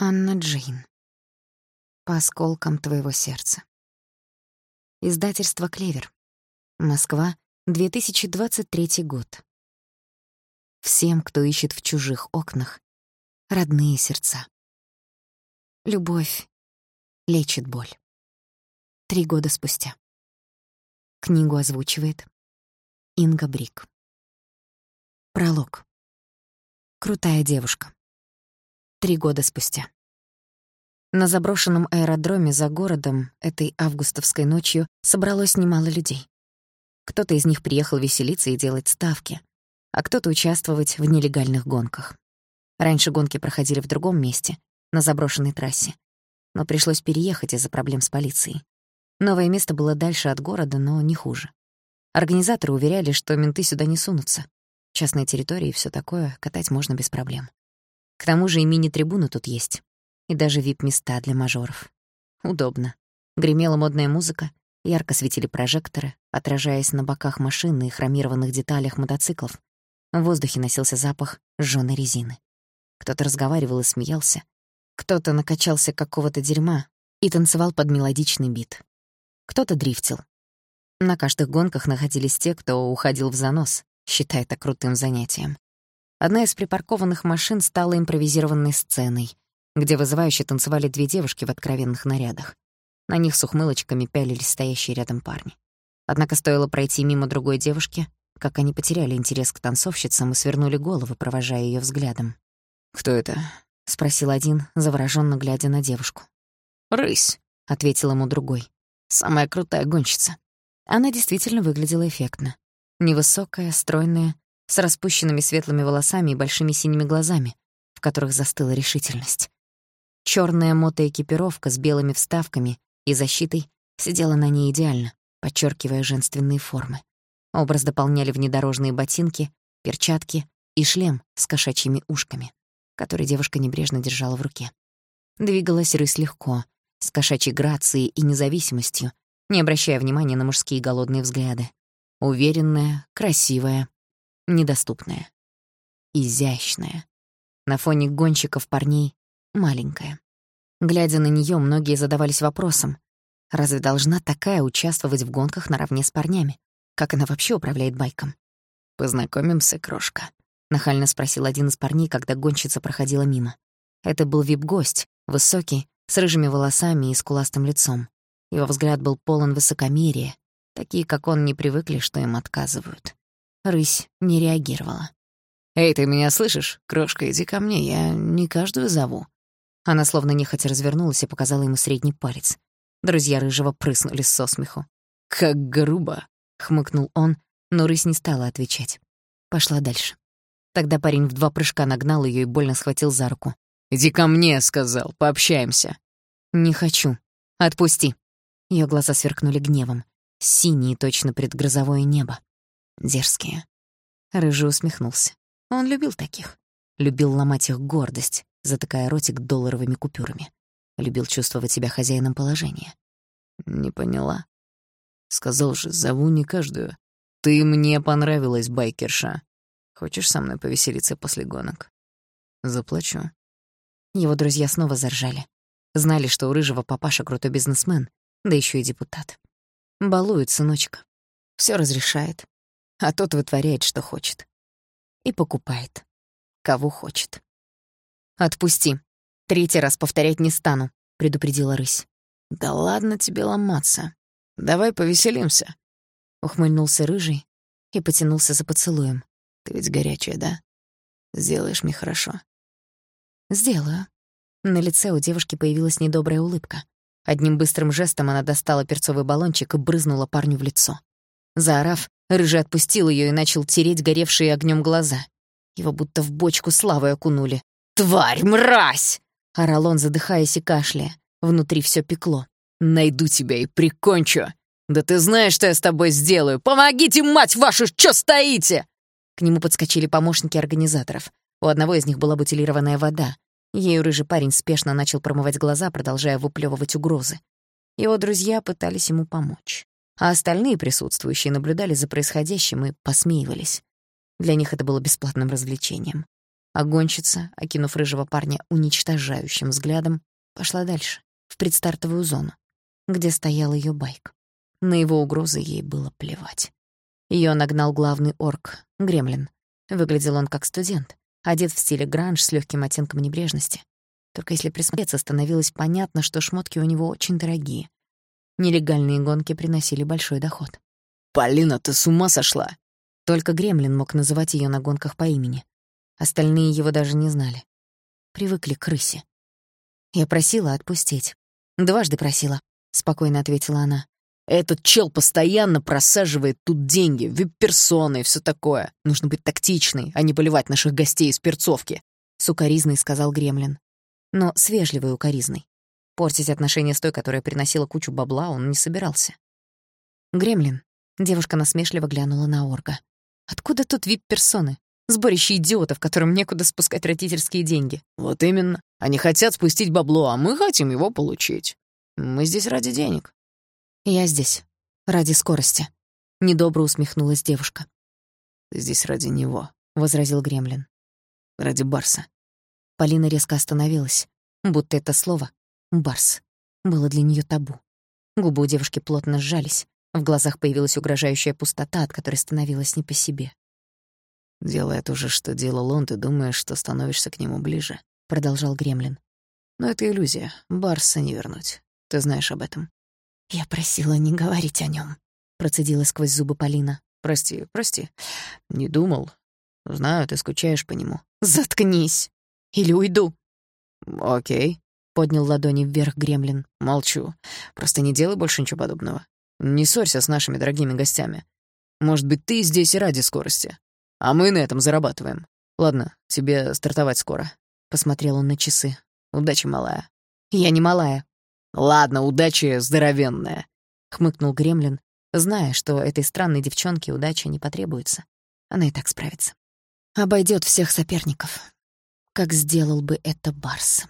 Анна Джейн. По осколкам твоего сердца. Издательство «Клевер». Москва, 2023 год. Всем, кто ищет в чужих окнах, родные сердца. Любовь лечит боль. Три года спустя. Книгу озвучивает Инга Брик. Пролог. Крутая девушка. Три года спустя. На заброшенном аэродроме за городом этой августовской ночью собралось немало людей. Кто-то из них приехал веселиться и делать ставки, а кто-то участвовать в нелегальных гонках. Раньше гонки проходили в другом месте, на заброшенной трассе. Но пришлось переехать из-за проблем с полицией. Новое место было дальше от города, но не хуже. Организаторы уверяли, что менты сюда не сунутся. Частная территория и всё такое катать можно без проблем. К тому же и мини-трибуны тут есть. И даже вип-места для мажоров. Удобно. Гремела модная музыка, ярко светили прожекторы, отражаясь на боках машин и хромированных деталях мотоциклов. В воздухе носился запах жжёной резины. Кто-то разговаривал и смеялся. Кто-то накачался какого-то дерьма и танцевал под мелодичный бит. Кто-то дрифтил. На каждых гонках находились те, кто уходил в занос, считая это крутым занятием. Одна из припаркованных машин стала импровизированной сценой, где вызывающе танцевали две девушки в откровенных нарядах. На них с ухмылочками пялились стоящие рядом парни. Однако стоило пройти мимо другой девушки, как они потеряли интерес к танцовщицам и свернули головы, провожая ее взглядом. «Кто это?» — спросил один, завороженно глядя на девушку. «Рысь», — ответил ему другой. «Самая крутая гонщица». Она действительно выглядела эффектно. Невысокая, стройная, с распущенными светлыми волосами и большими синими глазами, в которых застыла решительность. Чёрная мотоэкипировка с белыми вставками и защитой сидела на ней идеально, подчеркивая женственные формы. Образ дополняли внедорожные ботинки, перчатки и шлем с кошачьими ушками, который девушка небрежно держала в руке. Двигалась рысь легко, с кошачьей грацией и независимостью, не обращая внимания на мужские голодные взгляды. Уверенная, красивая, недоступная. Изящная. На фоне гонщиков парней маленькая. Глядя на неё, многие задавались вопросом, разве должна такая участвовать в гонках наравне с парнями? Как она вообще управляет байком? «Познакомимся, крошка», — нахально спросил один из парней, когда гонщица проходила мимо. Это был вип-гость, высокий, с рыжими волосами и скуластым лицом. Его взгляд был полон высокомерия. Такие, как он, не привыкли, что им отказывают. Рысь не реагировала. «Эй, ты меня слышишь? Крошка, иди ко мне, я не каждую зову». Она словно нехотя развернулась и показала ему средний палец. Друзья Рыжего прыснули со смеху. «Как грубо!» — хмыкнул он, но рысь не стала отвечать. Пошла дальше. Тогда парень в два прыжка нагнал ее и больно схватил за руку. «Иди ко мне», — сказал, — «пообщаемся». «Не хочу. Отпусти». Ее глаза сверкнули гневом. Синие, точно предгрозовое небо. Дерзкие. Рыжий усмехнулся. Он любил таких. Любил ломать их гордость, затыкая ротик долларовыми купюрами. Любил чувствовать себя хозяином положения. «Не поняла. Сказал же, зову не каждую. Ты мне понравилась, байкерша. Хочешь со мной повеселиться после гонок? Заплачу». Его друзья снова заржали. Знали, что у Рыжего папаша крутой бизнесмен, да еще и депутат. Балует сыночка. Все разрешает, а тот вытворяет, что хочет. И покупает, кого хочет. «Отпусти. Третий раз повторять не стану», — предупредила рысь. «Да ладно тебе ломаться. Давай повеселимся», — ухмыльнулся рыжий и потянулся за поцелуем. «Ты ведь горячая, да? Сделаешь мне хорошо?» «Сделаю». На лице у девушки появилась недобрая улыбка. Одним быстрым жестом она достала перцовый баллончик и брызнула парню в лицо. Заорав, Рыжий отпустил ее и начал тереть горевшие огнем глаза. Его будто в бочку славы окунули. «Тварь, мразь!» — орал он, задыхаясь и кашляя. Внутри все пекло. «Найду тебя и прикончу! Да ты знаешь, что я с тобой сделаю! Помогите, мать вашу, что стоите?» К нему подскочили помощники организаторов. У одного из них была бутилированная вода, Ею рыжий парень спешно начал промывать глаза, продолжая выплевывать угрозы. Его друзья пытались ему помочь. А остальные присутствующие наблюдали за происходящим и посмеивались. Для них это было бесплатным развлечением. а окинув рыжего парня уничтожающим взглядом, пошла дальше, в предстартовую зону, где стоял ее байк. На его угрозы ей было плевать. Ее нагнал главный орк, Гремлин. Выглядел он как студент, одет в стиле гранж с легким оттенком небрежности. Только если присмотреться, становилось понятно, что шмотки у него очень дорогие. Нелегальные гонки приносили большой доход. «Полина, ты с ума сошла?» Только Гремлин мог называть ее на гонках по имени. Остальные его даже не знали. Привыкли к крысе. Я просила отпустить. Дважды просила, — спокойно ответила она. Этот чел постоянно просаживает тут деньги, вип-персоны и всё такое. Нужно быть тактичной, а не поливать наших гостей из перцовки. С укоризной сказал Гремлин. Но с вежливой укоризной. Портить отношения с той, которая приносила кучу бабла, он не собирался. Гремлин. Девушка насмешливо глянула на Орга. Откуда тут вип-персоны? Сборище идиотов, которым некуда спускать родительские деньги. Вот именно. Они хотят спустить бабло, а мы хотим его получить. Мы здесь ради денег. «Я здесь. Ради скорости», — недобро усмехнулась девушка. «Ты здесь ради него», — возразил Гремлин. «Ради Барса». Полина резко остановилась, будто это слово «барс» было для нее табу. Губы у девушки плотно сжались, в глазах появилась угрожающая пустота, от которой становилось не по себе. «Делая то же, что делал он, ты думаешь, что становишься к нему ближе», — продолжал Гремлин. «Но это иллюзия. Барса не вернуть. Ты знаешь об этом. «Я просила не говорить о нем, процедила сквозь зубы Полина. «Прости, прости. Не думал. Знаю, ты скучаешь по нему». «Заткнись! Или уйду!» «Окей», — поднял ладони вверх Гремлин. «Молчу. Просто не делай больше ничего подобного. Не ссорься с нашими дорогими гостями. Может быть, ты здесь и ради скорости. А мы на этом зарабатываем. Ладно, тебе стартовать скоро». Посмотрел он на часы. «Удачи, малая». «Я не малая», «Ладно, удачи здоровенная», — хмыкнул Гремлин, зная, что этой странной девчонке удача не потребуется. Она и так справится. Обойдет всех соперников, как сделал бы это Барс.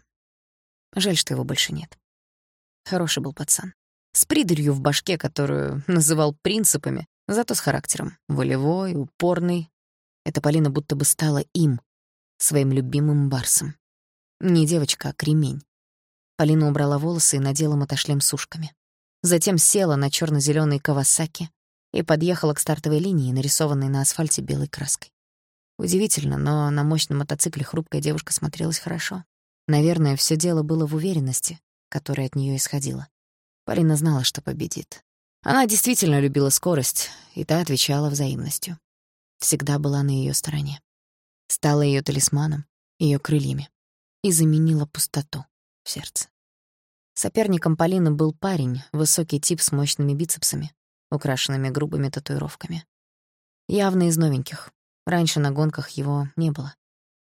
Жаль, что его больше нет. Хороший был пацан. С придурью в башке, которую называл принципами, зато с характером. Волевой, упорный. Эта Полина будто бы стала им, своим любимым Барсом. Не девочка, а кремень. Полина убрала волосы и надела мотошлем с ушками. Затем села на черно зеленый Кавасаки и подъехала к стартовой линии, нарисованной на асфальте белой краской. Удивительно, но на мощном мотоцикле хрупкая девушка смотрелась хорошо. Наверное, все дело было в уверенности, которая от нее исходила. Полина знала, что победит. Она действительно любила скорость, и та отвечала взаимностью. Всегда была на ее стороне. Стала ее талисманом, ее крыльями и заменила пустоту в сердце. Соперником Полины был парень, высокий тип с мощными бицепсами, украшенными грубыми татуировками. Явно из новеньких. Раньше на гонках его не было.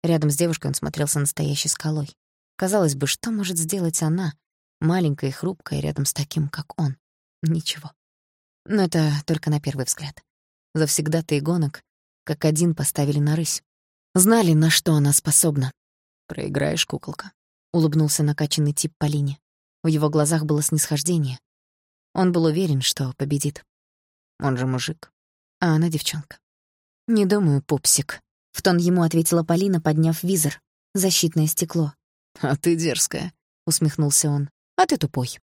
Рядом с девушкой он смотрелся настоящей скалой. Казалось бы, что может сделать она, маленькая и хрупкая, рядом с таким, как он? Ничего. Но это только на первый взгляд. Завсегда-то и гонок, как один поставили на рысь. Знали, на что она способна. Проиграешь, куколка. — улыбнулся накачанный тип Полине. В его глазах было снисхождение. Он был уверен, что победит. Он же мужик, а она девчонка. «Не думаю, пупсик», — в тон ему ответила Полина, подняв визор. Защитное стекло. «А ты дерзкая», — усмехнулся он. «А ты тупой».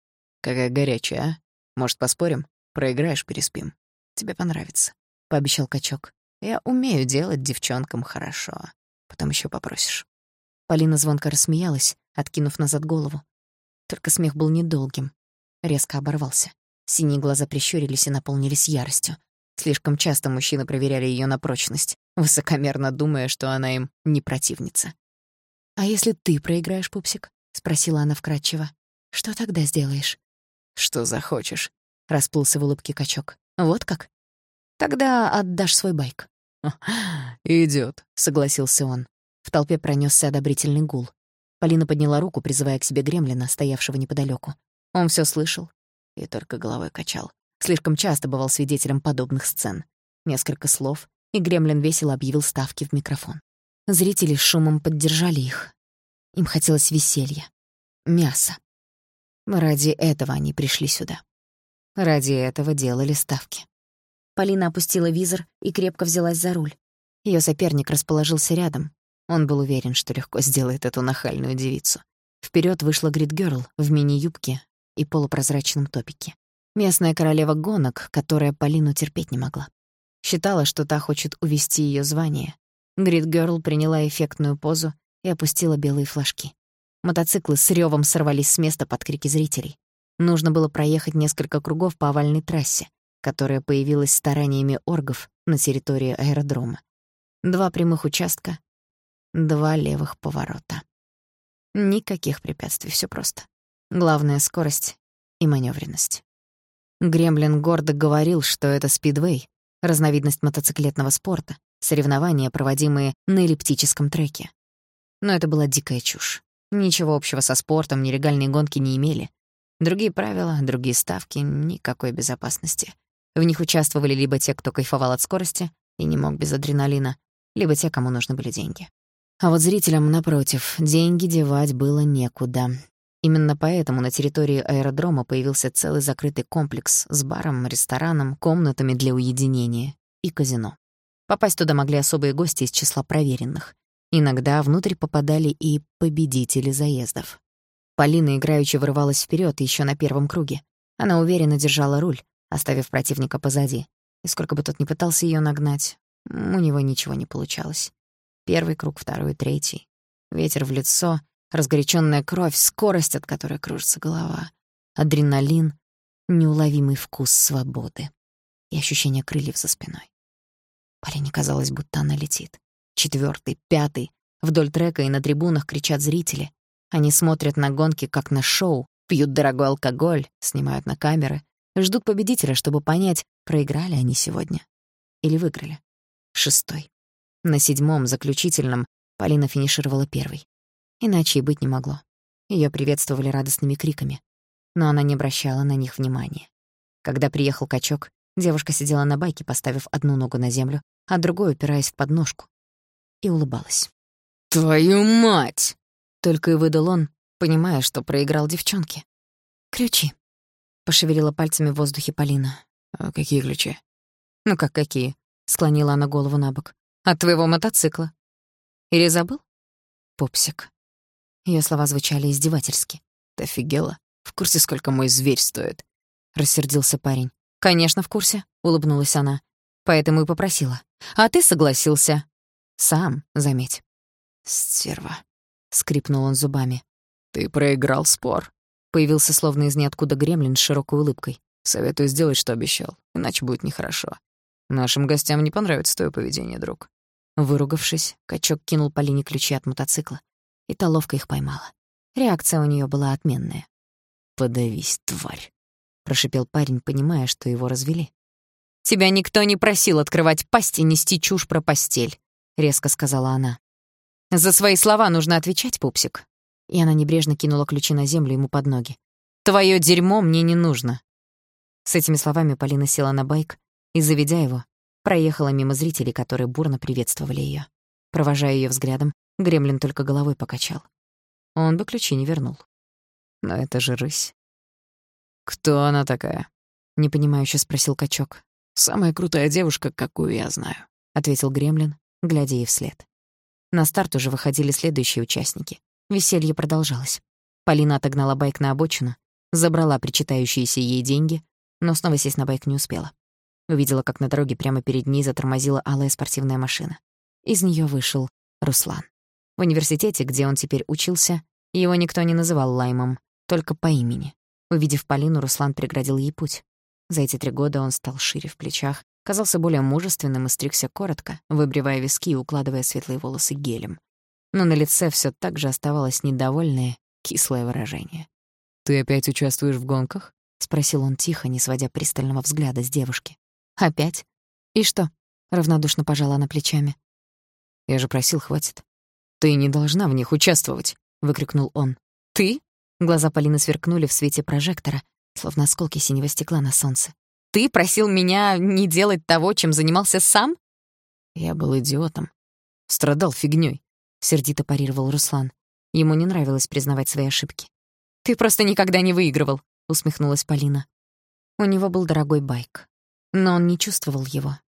«Какая горячая, а? Может, поспорим? Проиграешь, переспим. Тебе понравится», — пообещал качок. «Я умею делать девчонкам хорошо. Потом еще попросишь». Полина звонко рассмеялась, откинув назад голову. Только смех был недолгим. Резко оборвался. Синие глаза прищурились и наполнились яростью. Слишком часто мужчины проверяли ее на прочность, высокомерно думая, что она им не противница. «А если ты проиграешь, пупсик?» — спросила она вкратчиво. «Что тогда сделаешь?» «Что захочешь», — расплылся в улыбке качок. «Вот как? Тогда отдашь свой байк». Идет, согласился он. В толпе пронесся одобрительный гул. Полина подняла руку, призывая к себе гремлина, стоявшего неподалеку. Он все слышал и только головой качал. Слишком часто бывал свидетелем подобных сцен. Несколько слов, и гремлин весело объявил ставки в микрофон. Зрители шумом поддержали их. Им хотелось веселья, мяса. Ради этого они пришли сюда. Ради этого делали ставки. Полина опустила визор и крепко взялась за руль. Ее соперник расположился рядом, Он был уверен, что легко сделает эту нахальную девицу. Вперед вышла Грид-гёрл в мини-юбке и полупрозрачном топике. Местная королева гонок, которая Полину терпеть не могла. Считала, что та хочет увести ее звание. Грид-гёрл приняла эффектную позу и опустила белые флажки. Мотоциклы с ревом сорвались с места под крики зрителей. Нужно было проехать несколько кругов по овальной трассе, которая появилась стараниями оргов на территории аэродрома. Два прямых участка, два левых поворота. Никаких препятствий, все просто. Главное — скорость и маневренность. Гремлин гордо говорил, что это спидвей, разновидность мотоциклетного спорта, соревнования, проводимые на эллиптическом треке. Но это была дикая чушь. Ничего общего со спортом нелегальные гонки не имели. Другие правила, другие ставки, никакой безопасности. В них участвовали либо те, кто кайфовал от скорости и не мог без адреналина, либо те, кому нужны были деньги. А вот зрителям, напротив, деньги девать было некуда. Именно поэтому на территории аэродрома появился целый закрытый комплекс с баром, рестораном, комнатами для уединения и казино. Попасть туда могли особые гости из числа проверенных. Иногда внутрь попадали и победители заездов. Полина играючи вырывалась вперед еще на первом круге. Она уверенно держала руль, оставив противника позади. И сколько бы тот ни пытался ее нагнать, у него ничего не получалось. Первый круг, второй, третий. Ветер в лицо, разгоряченная кровь, скорость, от которой кружится голова. Адреналин, неуловимый вкус свободы и ощущение крыльев за спиной. Полине казалось, будто она летит. Четвертый, пятый. Вдоль трека и на трибунах кричат зрители. Они смотрят на гонки, как на шоу, пьют дорогой алкоголь, снимают на камеры, ждут победителя, чтобы понять, проиграли они сегодня или выиграли. Шестой. На седьмом, заключительном, Полина финишировала первой. Иначе и быть не могло. Её приветствовали радостными криками, но она не обращала на них внимания. Когда приехал качок, девушка сидела на байке, поставив одну ногу на землю, а другой упираясь в подножку, и улыбалась. «Твою мать!» — только и выдал он, понимая, что проиграл девчонке. «Ключи», — пошевелила пальцами в воздухе Полина. «А какие ключи?» «Ну как какие?» — склонила она голову на бок. От твоего мотоцикла. Или забыл? Пупсик. Её слова звучали издевательски. Ты офигела? В курсе, сколько мой зверь стоит? Рассердился парень. Конечно, в курсе, улыбнулась она. Поэтому и попросила. А ты согласился. Сам, заметь. Стерва. Скрипнул он зубами. Ты проиграл спор. Появился словно из ниоткуда гремлин с широкой улыбкой. Советую сделать, что обещал, иначе будет нехорошо. Нашим гостям не понравится твое поведение, друг. Выругавшись, качок кинул Полине ключи от мотоцикла, и та ловко их поймала. Реакция у нее была отменная. «Подавись, тварь», — прошипел парень, понимая, что его развели. «Тебя никто не просил открывать пасть и нести чушь про постель», — резко сказала она. «За свои слова нужно отвечать, пупсик». И она небрежно кинула ключи на землю ему под ноги. «Твоё дерьмо мне не нужно». С этими словами Полина села на байк и, заведя его, проехала мимо зрителей, которые бурно приветствовали ее. Провожая ее взглядом, Гремлин только головой покачал. Он бы ключи не вернул. Но это же рысь. «Кто она такая?» — непонимающе спросил качок. «Самая крутая девушка, какую я знаю», — ответил Гремлин, глядя ей вслед. На старт уже выходили следующие участники. Веселье продолжалось. Полина отогнала байк на обочину, забрала причитающиеся ей деньги, но снова сесть на байк не успела. Увидела, как на дороге прямо перед ней затормозила алая спортивная машина. Из нее вышел Руслан. В университете, где он теперь учился, его никто не называл Лаймом, только по имени. Увидев Полину, Руслан преградил ей путь. За эти три года он стал шире в плечах, казался более мужественным и стригся коротко, выбривая виски и укладывая светлые волосы гелем. Но на лице все так же оставалось недовольное, кислое выражение. «Ты опять участвуешь в гонках?» — спросил он тихо, не сводя пристального взгляда с девушки. Опять? И что? Равнодушно пожала она плечами. Я же просил, хватит. Ты не должна в них участвовать, выкрикнул он. Ты? Глаза Полины сверкнули в свете прожектора, словно осколки синего стекла на солнце. Ты просил меня не делать того, чем занимался сам? Я был идиотом. Страдал фигнёй, сердито парировал Руслан. Ему не нравилось признавать свои ошибки. Ты просто никогда не выигрывал, усмехнулась Полина. У него был дорогой байк но он не чувствовал его.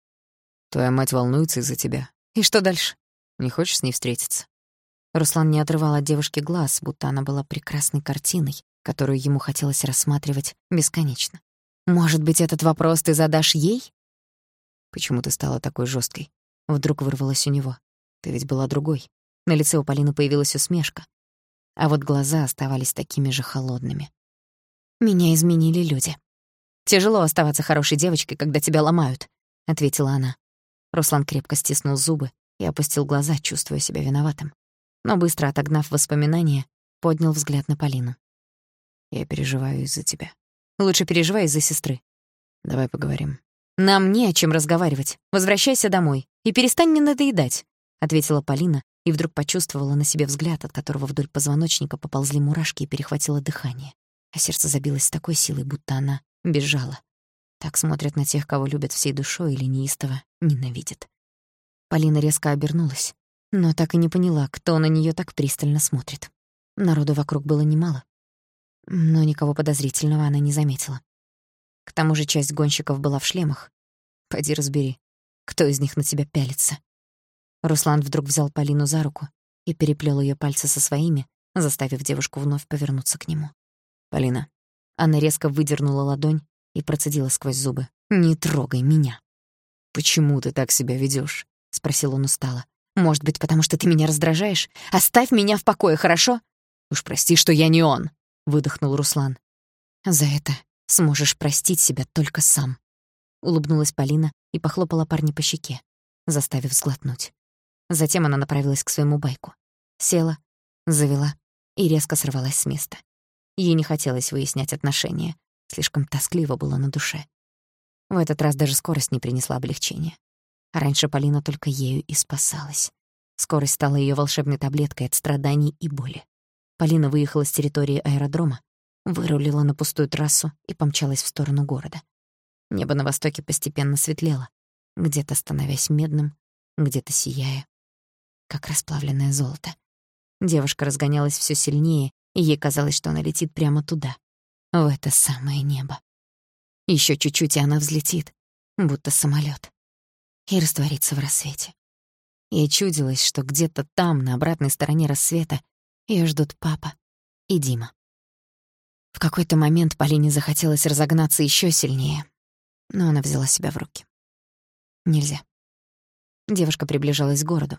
Твоя мать волнуется из-за тебя. И что дальше? Не хочешь с ней встретиться?» Руслан не отрывал от девушки глаз, будто она была прекрасной картиной, которую ему хотелось рассматривать бесконечно. «Может быть, этот вопрос ты задашь ей?» «Почему ты стала такой жесткой? Вдруг вырвалось у него. «Ты ведь была другой». На лице у Полины появилась усмешка, а вот глаза оставались такими же холодными. «Меня изменили люди. Тяжело оставаться хорошей девочкой, когда тебя ломают», — ответила она. Руслан крепко стиснул зубы и опустил глаза, чувствуя себя виноватым. Но быстро отогнав воспоминания, поднял взгляд на Полину. «Я переживаю из-за тебя». «Лучше переживай из-за сестры». «Давай поговорим». «Нам не о чем разговаривать. Возвращайся домой и перестань мне надоедать», — ответила Полина и вдруг почувствовала на себе взгляд, от которого вдоль позвоночника поползли мурашки и перехватило дыхание. А сердце забилось с такой силой, будто она бежала. Так смотрят на тех, кого любят всей душой или неистово ненавидят. Полина резко обернулась, но так и не поняла, кто на неё так пристально смотрит. Народу вокруг было немало, но никого подозрительного она не заметила. К тому же часть гонщиков была в шлемах. Пойди разбери, кто из них на тебя пялится. Руслан вдруг взял Полину за руку и переплел её пальцы со своими, заставив девушку вновь повернуться к нему. «Полина». Она резко выдернула ладонь и процедила сквозь зубы. «Не трогай меня». «Почему ты так себя ведёшь?» — спросил он устало. «Может быть, потому что ты меня раздражаешь? Оставь меня в покое, хорошо?» «Уж прости, что я не он», — выдохнул Руслан. «За это сможешь простить себя только сам», — улыбнулась Полина и похлопала парня по щеке, заставив сглотнуть. Затем она направилась к своему байку. Села, завела и резко сорвалась с места. Ей не хотелось выяснять отношения. Слишком тоскливо было на душе. В этот раз даже скорость не принесла облегчения. Раньше Полина только ею и спасалась. Скорость стала её волшебной таблеткой от страданий и боли. Полина выехала с территории аэродрома, вырулила на пустую трассу и помчалась в сторону города. Небо на востоке постепенно светлело, где-то становясь медным, где-то сияя как расплавленное золото. Девушка разгонялась все сильнее, и ей казалось, что она летит прямо туда, в это самое небо. Еще чуть-чуть, и она взлетит, будто самолет, и растворится в рассвете. Ей чудилось, что где-то там, на обратной стороне рассвета, ее ждут папа и Дима. В какой-то момент Полине захотелось разогнаться еще сильнее, но она взяла себя в руки. Нельзя. Девушка приближалась к городу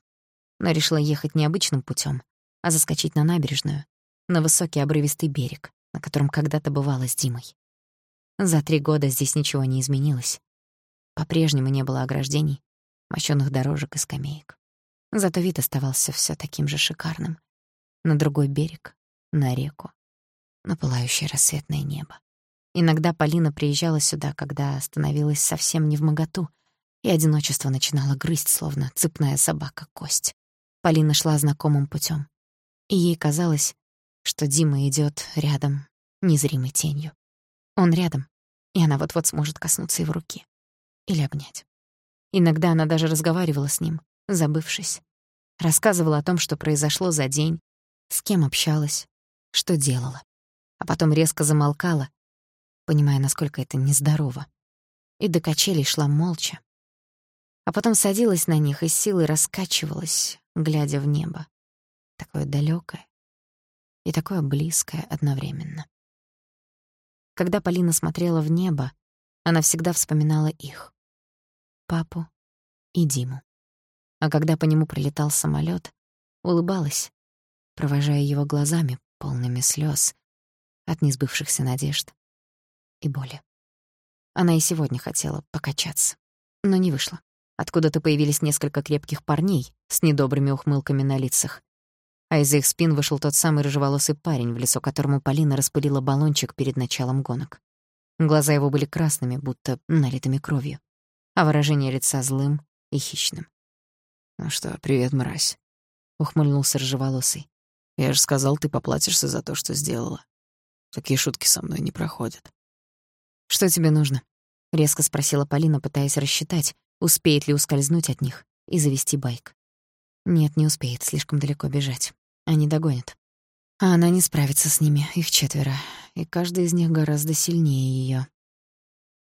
но решила ехать не обычным путем, а заскочить на набережную, на высокий обрывистый берег, на котором когда-то бывала с Димой. За три года здесь ничего не изменилось. По-прежнему не было ограждений, мощёных дорожек и скамеек. Зато вид оставался все таким же шикарным. На другой берег, на реку, на пылающее рассветное небо. Иногда Полина приезжала сюда, когда становилась совсем не в моготу, и одиночество начинало грызть, словно цепная собака, кость. Полина шла знакомым путем, И ей казалось, что Дима идет рядом, незримой тенью. Он рядом, и она вот-вот сможет коснуться его руки. Или обнять. Иногда она даже разговаривала с ним, забывшись. Рассказывала о том, что произошло за день, с кем общалась, что делала. А потом резко замолкала, понимая, насколько это нездорово. И до качелей шла молча. А потом садилась на них и силой раскачивалась, глядя в небо. Такое далёкое и такое близкое одновременно. Когда Полина смотрела в небо, она всегда вспоминала их. Папу и Диму. А когда по нему пролетал самолёт, улыбалась, провожая его глазами, полными слёз от несбывшихся надежд и боли. Она и сегодня хотела покачаться, но не вышло. Откуда-то появились несколько крепких парней с недобрыми ухмылками на лицах. А из их спин вышел тот самый рыжеволосый парень, в лицо которому Полина распылила баллончик перед началом гонок. Глаза его были красными, будто налитыми кровью, а выражение лица злым и хищным. «Ну что, привет, мразь», — ухмыльнулся рыжеволосый. «Я же сказал, ты поплатишься за то, что сделала. Такие шутки со мной не проходят». «Что тебе нужно?» — резко спросила Полина, пытаясь рассчитать, Успеет ли ускользнуть от них и завести байк? Нет, не успеет, слишком далеко бежать. Они догонят. А она не справится с ними, их четверо, и каждый из них гораздо сильнее её.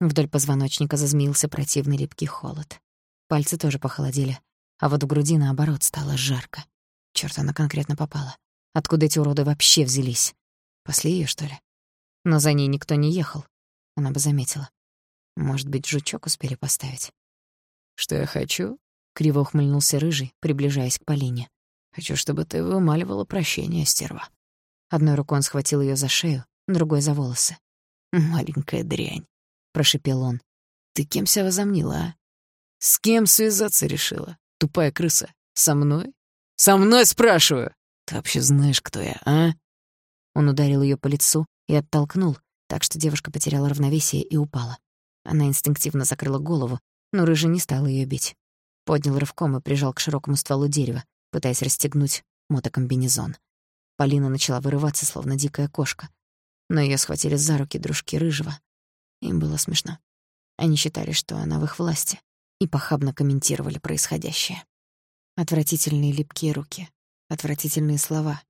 Вдоль позвоночника зазмеился противный липкий холод. Пальцы тоже похолодели, а вот в груди, наоборот, стало жарко. Чёрт, она конкретно попала. Откуда эти уроды вообще взялись? Пасли её, что ли? Но за ней никто не ехал. Она бы заметила. Может быть, жучок успели поставить. «Что я хочу?» — криво ухмыльнулся Рыжий, приближаясь к Полине. «Хочу, чтобы ты вымаливала прощение, стерва». Одной рукой он схватил её за шею, другой — за волосы. «Маленькая дрянь», — прошипел он. «Ты кем себя возомнила, а? С кем связаться решила? Тупая крыса. Со мной? Со мной, спрашиваю! Ты вообще знаешь, кто я, а?» Он ударил её по лицу и оттолкнул, так что девушка потеряла равновесие и упала. Она инстинктивно закрыла голову, но Рыжий не стал её бить. Поднял рывком и прижал к широкому стволу дерева, пытаясь расстегнуть мотокомбинезон. Полина начала вырываться, словно дикая кошка. Но её схватили за руки дружки Рыжего. Им было смешно. Они считали, что она в их власти, и похабно комментировали происходящее. Отвратительные липкие руки, отвратительные слова,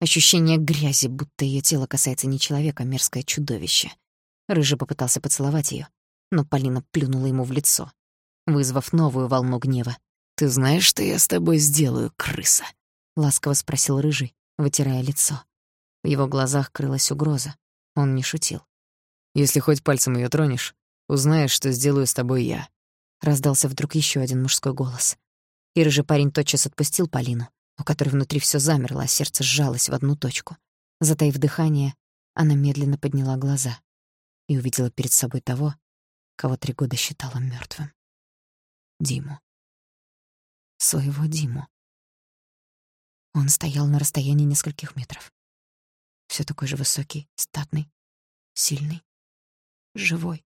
ощущение грязи, будто её тело касается не человека, а мерзкое чудовище. Рыжий попытался поцеловать её, но Полина плюнула ему в лицо, вызвав новую волну гнева. «Ты знаешь, что я с тобой сделаю, крыса?» — ласково спросил Рыжий, вытирая лицо. В его глазах крылась угроза. Он не шутил. «Если хоть пальцем её тронешь, узнаешь, что сделаю с тобой я». Раздался вдруг ещё один мужской голос. И рыжий парень тотчас отпустил Полину, у которой внутри всё замерло, а сердце сжалось в одну точку. Затаив дыхание, она медленно подняла глаза и увидела перед собой того, кого три года считала мёртвым. Диму. Своего Диму. Он стоял на расстоянии нескольких метров. Всё такой же высокий, статный, сильный, живой.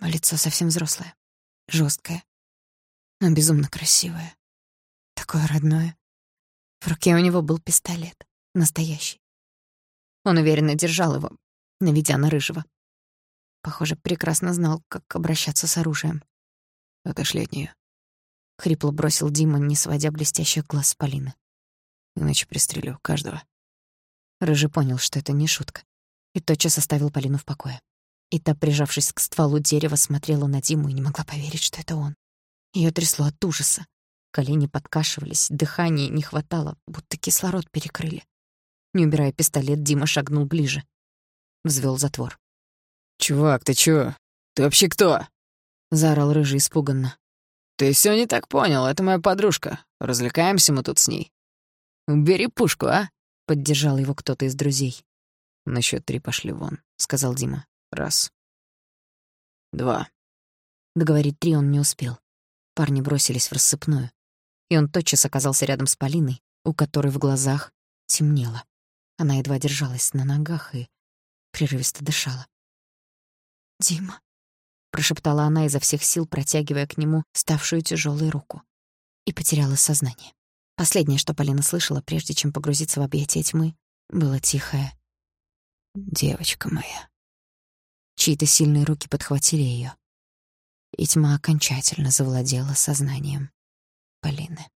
А лицо совсем взрослое, жёсткое, но безумно красивое. Такое родное. В руке у него был пистолет, настоящий. Он уверенно держал его, наведя на Рыжего. Похоже, прекрасно знал, как обращаться с оружием. «Отошли от неё», — хрипло бросил Дима, не сводя блестящих глаз с Полины. «Иначе пристрелю каждого». Рыжий понял, что это не шутка, и тотчас оставил Полину в покое. И та, прижавшись к стволу дерева, смотрела на Диму и не могла поверить, что это он. Её трясло от ужаса. Колени подкашивались, дыхания не хватало, будто кислород перекрыли. Не убирая пистолет, Дима шагнул ближе. Взвёл затвор. «Чувак, ты чё? Ты вообще кто?» — заорал Рыжий испуганно. «Ты всё не так понял, это моя подружка. Развлекаемся мы тут с ней». «Бери пушку, а?» — поддержал его кто-то из друзей. «На счёт три пошли вон», — сказал Дима. «Раз. Два». Договорить три он не успел. Парни бросились в рассыпную, и он тотчас оказался рядом с Полиной, у которой в глазах темнело. Она едва держалась на ногах и прерывисто дышала. «Дима», прошептала она изо всех сил, протягивая к нему ставшую тяжелой руку, и потеряла сознание. Последнее, что Полина слышала, прежде чем погрузиться в объятия тьмы, было тихое «Девочка моя». Чьи-то сильные руки подхватили ее, и тьма окончательно завладела сознанием Полины.